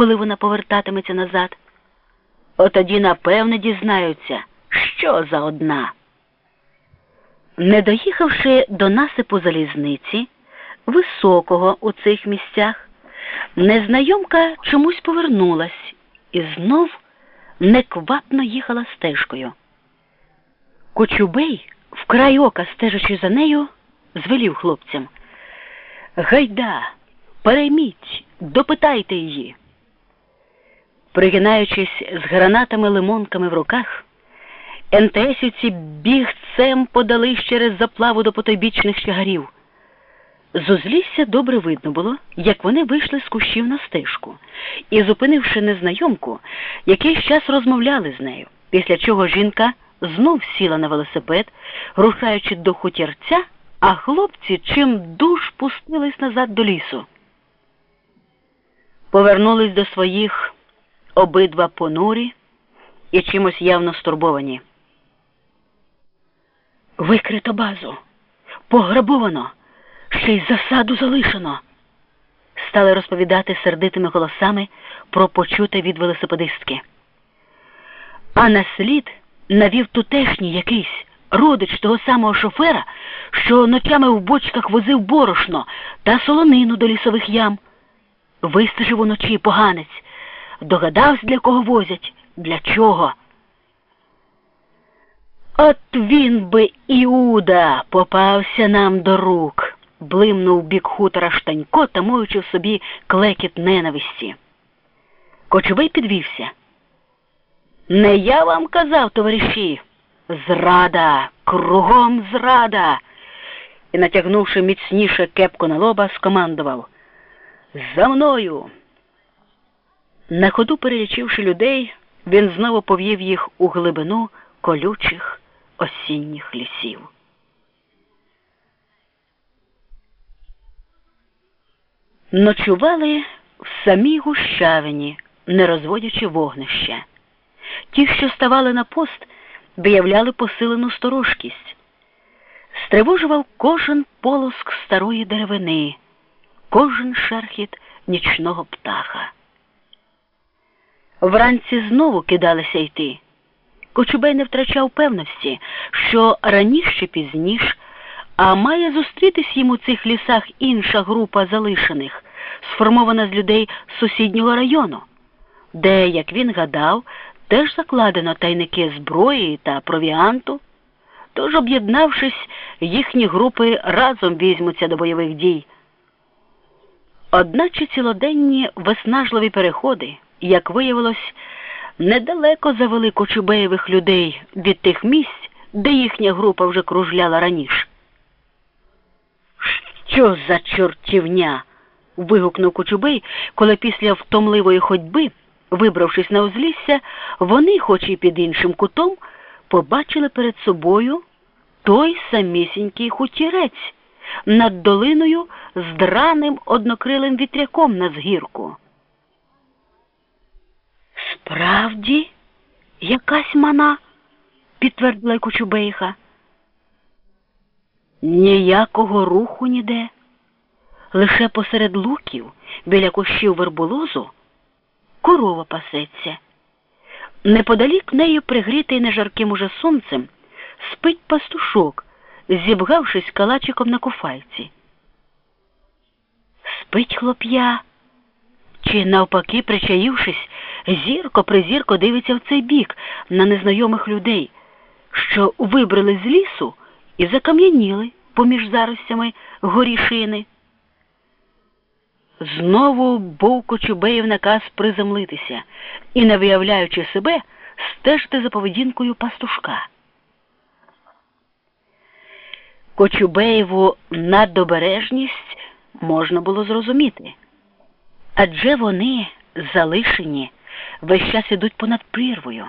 коли вона повертатиметься назад. Отоді, напевне, дізнаються, що за одна. Не доїхавши до насипу залізниці, високого у цих місцях, незнайомка чомусь повернулась і знов неквапно їхала стежкою. Кочубей, вкрай ока стежачи за нею, звелів хлопцям. Гайда, перейміть, допитайте її. Пригинаючись з гранатами лимонками в руках, НТСівці бігцем подали через заплаву до потойбічних щагарів. З узлісся добре видно було, як вони вийшли з кущів на стежку, і, зупинивши незнайомку, якийсь час розмовляли з нею, після чого жінка знов сіла на велосипед, рушаючи до хутірця, а хлопці чим душ пустились назад до лісу. Повернулись до своїх обидва понурі і чимось явно стурбовані. Викрито базу, пограбовано, ще й засаду залишено. Стали розповідати сердитими голосами про почуте від велосипедистки. А на слід навів тутешній якийсь родич того самого шофера, що ночами в бочках возив борошно та солонину до лісових ям. Вистежив уночі поганець, догадався, для кого возять, для чого. От він би Іуда попався нам до рук, блимнув бік хутора штанько, тамуючи в собі клекіт ненависті. Кочубей підвівся. Не я вам казав, товариші, зрада, кругом зрада. І, натягнувши міцніше кепку на лоба, скомандував За мною. На ходу перелічивши людей, він знову повів їх у глибину колючих осінніх лісів. Ночували в самій гущавині, не розводячи вогнища. Ті, що ставали на пост, виявляли посилену сторожкість. Стривожував кожен полоск старої деревини, кожен шерхіт нічного птаха. Вранці знову кидалися йти. Кочубей не втрачав певності, що раніше чи пізніш, а має зустрітись йому у цих лісах інша група залишених, сформована з людей сусіднього району, де, як він гадав, теж закладено тайники зброї та провіанту. Тож, об'єднавшись, їхні групи разом візьмуться до бойових дій. Одначе цілоденні виснажливі переходи, як виявилось, недалеко завели кочубеєвих людей від тих місць, де їхня група вже кружляла раніше. Що за чортівня? вигукнув Кочубей, коли після втомливої ходьби, вибравшись на узлісся, вони, хоч і під іншим кутом, побачили перед собою той самісінький хутірець над долиною з драним однокрилим вітряком на згірку. Справді, якась мана, підтвердила Кочубейха. Ніякого руху ніде. Лише посеред луків, біля кущів верболозу, корова пасеться. Неподалік нею, пригрітий нежарким уже сонцем, спить пастушок, зібгавшись калачиком на куфайці. Спить хлоп'я, чи, навпаки, причаївшись, зірко призірко дивиться в цей бік на незнайомих людей, що вибрали з лісу і закам'яніли поміж заростями горішини. Знову був Кочубеїв наказ приземлитися і, не виявляючи себе, стежити за поведінкою пастушка. Кочубеєву надобережність можна було зрозуміти, адже вони залишені, весь час ідуть понад прірвою,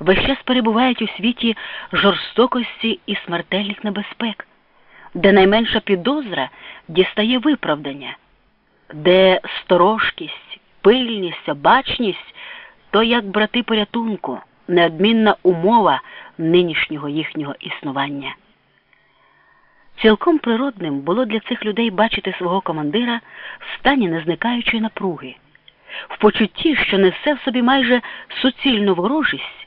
весь час перебувають у світі жорстокості і смертельних небезпек, де найменша підозра дістає виправдання, де сторожкість, пильність, обачність то як брати порятунку, неодмінна умова нинішнього їхнього існування. Цілком природним було для цих людей бачити свого командира в стані незникаючої напруги, в почутті, що несе в собі майже суцільну ворожість,